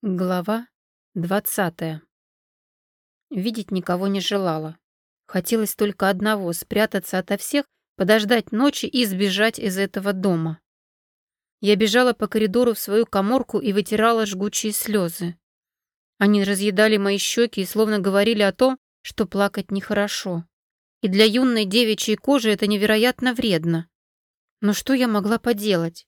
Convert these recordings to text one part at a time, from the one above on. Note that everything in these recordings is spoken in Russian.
Глава двадцатая. Видеть никого не желала. Хотелось только одного — спрятаться ото всех, подождать ночи и сбежать из этого дома. Я бежала по коридору в свою коморку и вытирала жгучие слезы. Они разъедали мои щеки и словно говорили о том, что плакать нехорошо. И для юной девичьей кожи это невероятно вредно. Но что я могла поделать?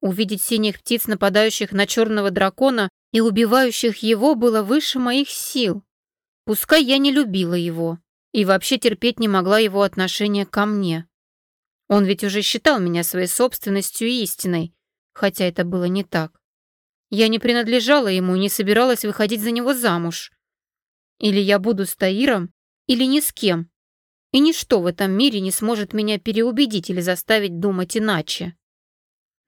Увидеть синих птиц, нападающих на черного дракона, и убивающих его было выше моих сил. Пускай я не любила его и вообще терпеть не могла его отношения ко мне. Он ведь уже считал меня своей собственностью и истиной, хотя это было не так. Я не принадлежала ему и не собиралась выходить за него замуж. Или я буду с Таиром, или ни с кем. И ничто в этом мире не сможет меня переубедить или заставить думать иначе.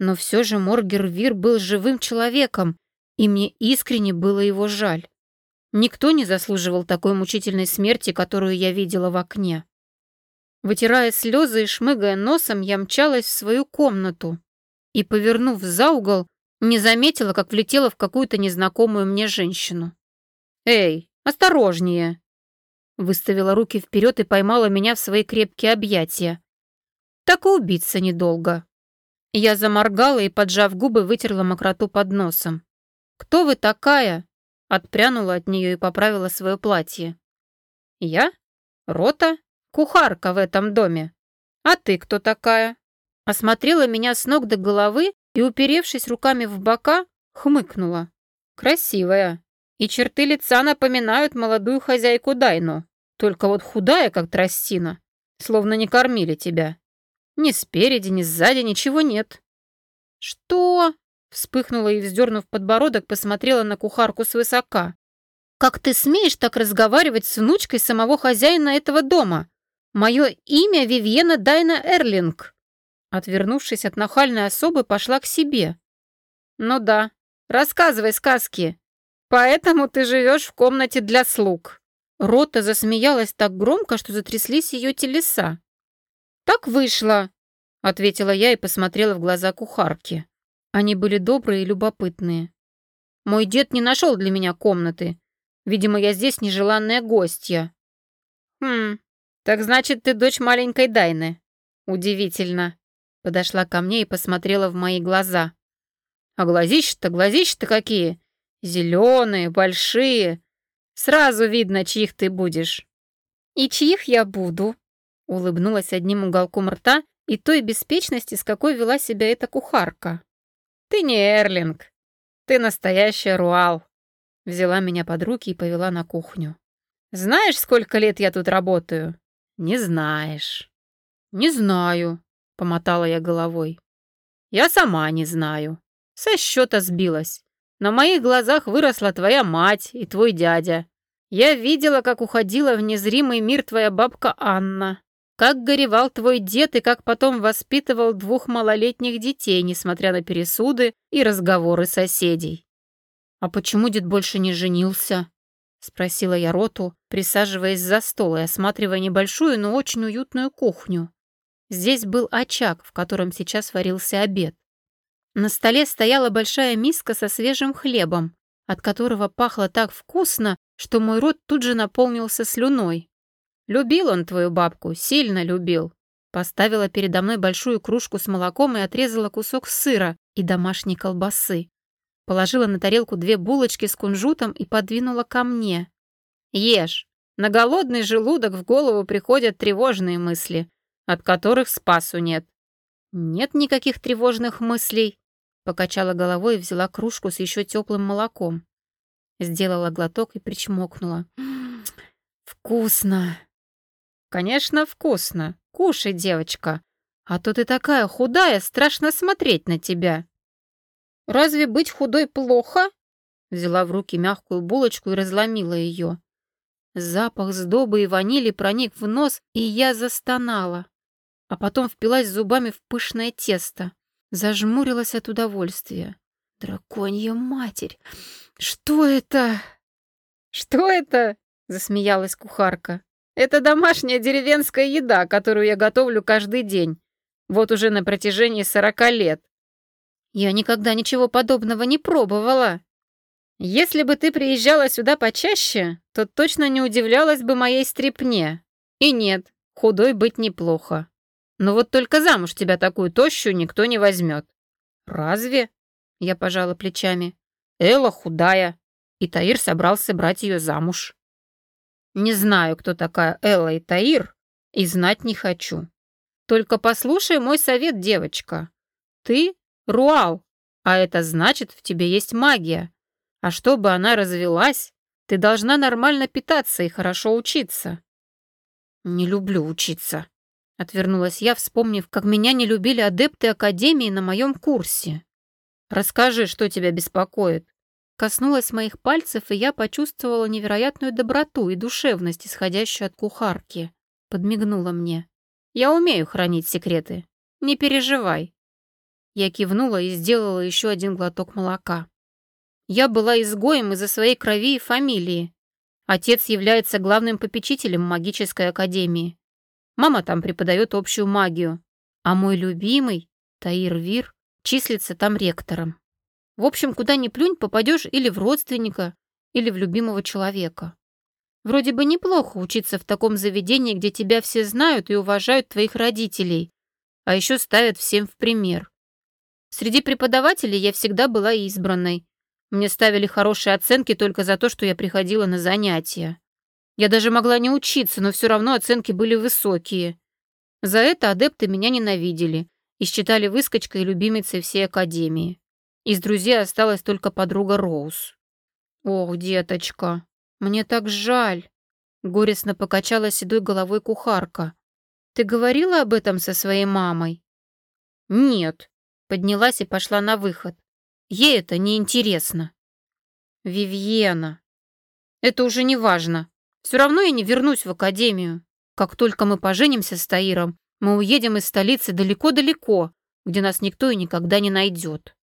Но все же Моргер был живым человеком, и мне искренне было его жаль. Никто не заслуживал такой мучительной смерти, которую я видела в окне. Вытирая слезы и шмыгая носом, я мчалась в свою комнату и, повернув за угол, не заметила, как влетела в какую-то незнакомую мне женщину. «Эй, осторожнее!» Выставила руки вперед и поймала меня в свои крепкие объятия. Так и убиться недолго. Я заморгала и, поджав губы, вытерла мокроту под носом. «Кто вы такая?» Отпрянула от нее и поправила свое платье. «Я? Рота? Кухарка в этом доме. А ты кто такая?» Осмотрела меня с ног до головы и, уперевшись руками в бока, хмыкнула. «Красивая. И черты лица напоминают молодую хозяйку Дайну. Только вот худая, как тростина. Словно не кормили тебя. Ни спереди, ни сзади ничего нет». «Что?» Вспыхнула и, вздернув подбородок, посмотрела на кухарку свысока. «Как ты смеешь так разговаривать с внучкой самого хозяина этого дома? Мое имя Вивьена Дайна Эрлинг!» Отвернувшись от нахальной особы, пошла к себе. «Ну да, рассказывай сказки. Поэтому ты живешь в комнате для слуг». Рота засмеялась так громко, что затряслись ее телеса. «Так вышло», — ответила я и посмотрела в глаза кухарки. Они были добрые и любопытные. Мой дед не нашел для меня комнаты. Видимо, я здесь нежеланная гостья. Хм, так значит, ты дочь маленькой Дайны. Удивительно. Подошла ко мне и посмотрела в мои глаза. А глазища-то, глазища-то какие! Зеленые, большие. Сразу видно, чьих ты будешь. И чьих я буду? Улыбнулась одним уголком рта и той беспечности, с какой вела себя эта кухарка. «Ты не Эрлинг. Ты настоящая Руал». Взяла меня под руки и повела на кухню. «Знаешь, сколько лет я тут работаю?» «Не знаешь». «Не знаю», — помотала я головой. «Я сама не знаю. Со счета сбилась. На моих глазах выросла твоя мать и твой дядя. Я видела, как уходила в незримый мир твоя бабка Анна. Как горевал твой дед и как потом воспитывал двух малолетних детей, несмотря на пересуды и разговоры соседей. «А почему дед больше не женился?» — спросила я Роту, присаживаясь за стол и осматривая небольшую, но очень уютную кухню. Здесь был очаг, в котором сейчас варился обед. На столе стояла большая миска со свежим хлебом, от которого пахло так вкусно, что мой рот тут же наполнился слюной. Любил он твою бабку, сильно любил. Поставила передо мной большую кружку с молоком и отрезала кусок сыра и домашней колбасы. Положила на тарелку две булочки с кунжутом и подвинула ко мне. «Ешь. На голодный желудок в голову приходят тревожные мысли, от которых спасу нет». «Нет никаких тревожных мыслей», — покачала головой и взяла кружку с еще теплым молоком. Сделала глоток и причмокнула. «Вкусно!» «Конечно, вкусно. Кушай, девочка. А то ты такая худая, страшно смотреть на тебя». «Разве быть худой плохо?» Взяла в руки мягкую булочку и разломила ее. Запах сдобы и ванили проник в нос, и я застонала. А потом впилась зубами в пышное тесто. Зажмурилась от удовольствия. «Драконья матерь! Что это?» «Что это?» — засмеялась кухарка. Это домашняя деревенская еда, которую я готовлю каждый день. Вот уже на протяжении сорока лет. Я никогда ничего подобного не пробовала. Если бы ты приезжала сюда почаще, то точно не удивлялась бы моей стрипне. И нет, худой быть неплохо. Но вот только замуж тебя такую тощую никто не возьмет. Разве? Я пожала плечами. Элла худая, и Таир собрался брать ее замуж. Не знаю, кто такая Элла и Таир, и знать не хочу. Только послушай мой совет, девочка. Ты — Руал, а это значит, в тебе есть магия. А чтобы она развелась, ты должна нормально питаться и хорошо учиться. Не люблю учиться, отвернулась я, вспомнив, как меня не любили адепты Академии на моем курсе. Расскажи, что тебя беспокоит. Коснулась моих пальцев, и я почувствовала невероятную доброту и душевность, исходящую от кухарки. Подмигнула мне. «Я умею хранить секреты. Не переживай». Я кивнула и сделала еще один глоток молока. Я была изгоем из-за своей крови и фамилии. Отец является главным попечителем магической академии. Мама там преподает общую магию. А мой любимый, Таир Вир, числится там ректором. В общем, куда ни плюнь, попадешь или в родственника, или в любимого человека. Вроде бы неплохо учиться в таком заведении, где тебя все знают и уважают твоих родителей, а еще ставят всем в пример. Среди преподавателей я всегда была избранной. Мне ставили хорошие оценки только за то, что я приходила на занятия. Я даже могла не учиться, но все равно оценки были высокие. За это адепты меня ненавидели и считали выскочкой и любимицей всей академии. Из друзей осталась только подруга Роуз. «Ох, деточка, мне так жаль!» Горестно покачала седой головой кухарка. «Ты говорила об этом со своей мамой?» «Нет», — поднялась и пошла на выход. «Ей это неинтересно». «Вивьена, это уже не важно. Все равно я не вернусь в академию. Как только мы поженимся с Таиром, мы уедем из столицы далеко-далеко, где нас никто и никогда не найдет».